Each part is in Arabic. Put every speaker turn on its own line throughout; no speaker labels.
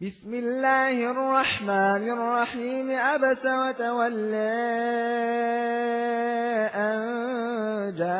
بسم الله الرحمن الرحيم. عبس وتولى أن جاءه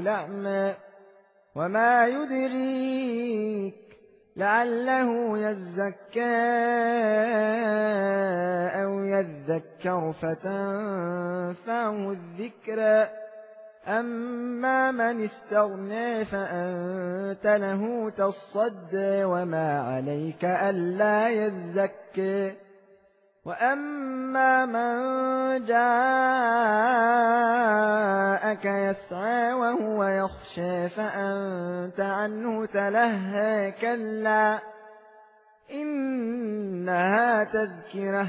لعمى وما يدريك لعله يزكى أو يذكر فتنفعه الذكرى. أما من استغنى فأنت له تصدى وما عليك ألا يزكي وأما من جاءك يسعى وهو يخشى فأنت عنه تلهى كلا إنها تذكره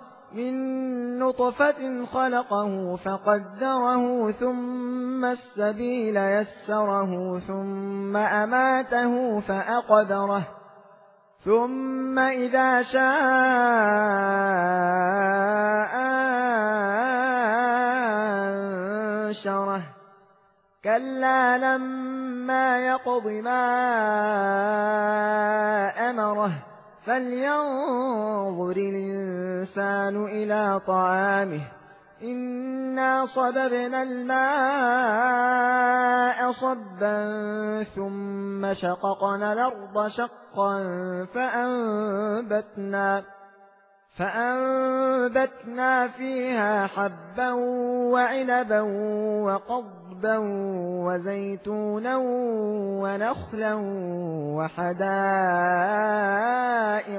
من نطفة خلقه فقدره ثم السبيل يسره ثم أماته فأقدره ثم إذا شاء أنشره كلا لما يقض ما أمره فلينظر الإنسان إلى طعامه إنا صببنا الماء صبا ثم شققنا الأرض شقا فأنبتنا فأنبتنا فيها حبا وعنبا وقضبا وزيتونا ونخلا وحدائق